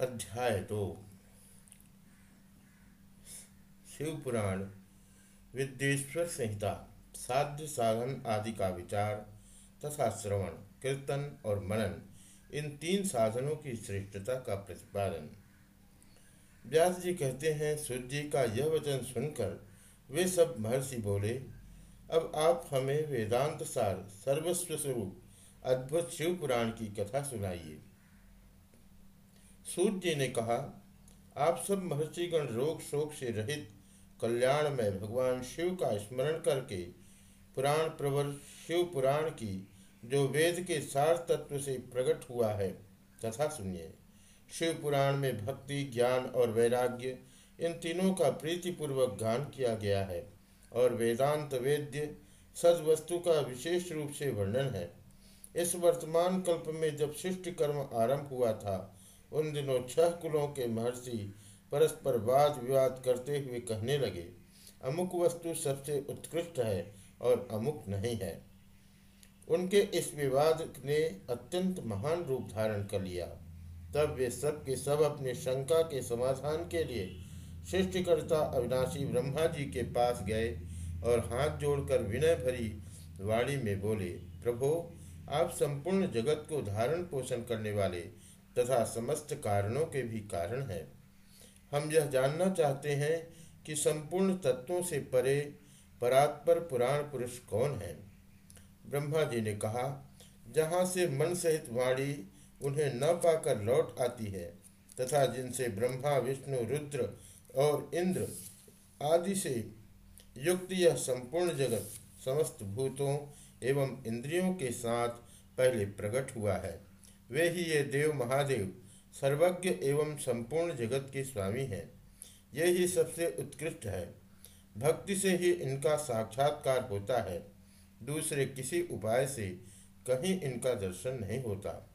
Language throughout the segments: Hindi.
अध्याय दो। शिवपुराण विद्येश्वर संहिता, साध्य साधन आदि का विचार तथा श्रवण, कीर्तन और मनन, इन तीन साधनों की श्रेष्ठता का प्रतिपादन। व्यास जी कहते हैं सूर्य का यह वचन सुनकर वे सब महर्षि बोले, अब आप हमें वेदांत सार सर्वस्व स्वरूप अद्भुत शिवपुराण की कथा सुनाइए। सूर्य जी ने कहा, आप सब महर्षिगण रोग शोक से रहित कल्याण में भगवान शिव का स्मरण करके पुराण प्रवर शिव पुराण की जो वेद के सार तत्व से प्रकट हुआ है, तथा सुनिए। शिव पुराण में भक्ति, ज्ञान और वैराग्य इन तीनों का प्रीतिपूर्वक गान किया गया है और वेदांत वेद्य सद वस्तु का विशेष रूप से वर्णन है। इस वर्तमान कल्प में जब शिष्ट कर्म आरंभ हुआ था उन दिनों छह कुलों के महर्षि परस्पर वाद विवाद करते हुए कहने लगे, अमुक वस्तु सबसे उत्कृष्ट है और अमुक नहीं है। उनके इस विवाद ने अत्यंत महान रूप धारण कर लिया। तब वे सब के सब अपने शंका के समाधान के लिए सृष्टिकर्ता अविनाशी ब्रह्मा जी के पास गए और हाथ जोड़कर विनय भरी वाणी में बोले, प्रभो, आप संपूर्ण जगत को धारण पोषण करने वाले तथा समस्त कारणों के भी कारण हैं। हम यह जानना चाहते हैं कि संपूर्ण तत्वों से परे परात्पर पुराण पुरुष कौन है? ब्रह्मा जी ने कहा, जहाँ से मन सहित वाणी उन्हें न पाकर लौट आती है, तथा जिनसे ब्रह्मा, विष्णु, रुद्र और इंद्र आदि से युक्त यह संपूर्ण जगत समस्त भूतों एवं इंद्रियों के साथ पहले प्रकट हुआ है। वे ही ये देव महादेव, सर्वज्ञ एवं संपूर्ण जगत के स्वामी हैं। ये ही सबसे उत्कृष्ट है। भक्ति से ही इनका साक्षात्कार होता है। दूसरे किसी उपाय से कहीं इनका दर्शन नहीं होता।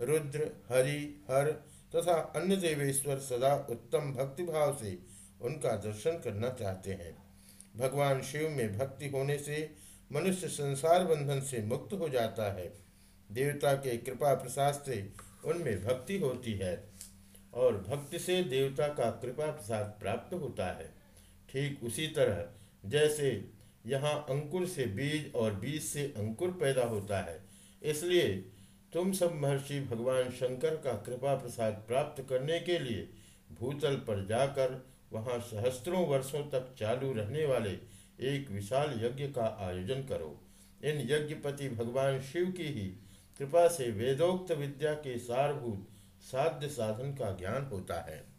रुद्र, हरि, हर तथा अन्य देवेश्वर सदा उत्तम भक्तिभाव से उनका दर्शन करना चाहते हैं। भगवान शिव में भक्ति होने से मनुष्य संसार बंधन से मुक्त हो जाता है। देवता के कृपा प्रसाद से उनमें भक्ति होती है और भक्ति से देवता का कृपा प्रसाद प्राप्त होता है। ठीक उसी तरह जैसे यहाँ अंकुर से बीज और बीज से अंकुर पैदा होता है, इसलिए तुम सब महर्षि भगवान शंकर का कृपा प्रसाद प्राप्त करने के लिए भूतल पर जाकर वहाँ सहस्त्रों वर्षों तक चालू रहने वाले एक विशाल यज्ञ का आयोजन करो। इन यज्ञपति भगवान शिव की ही कृपा से वेदोक्त विद्या के सारभूत साध्य साधन का ज्ञान होता है।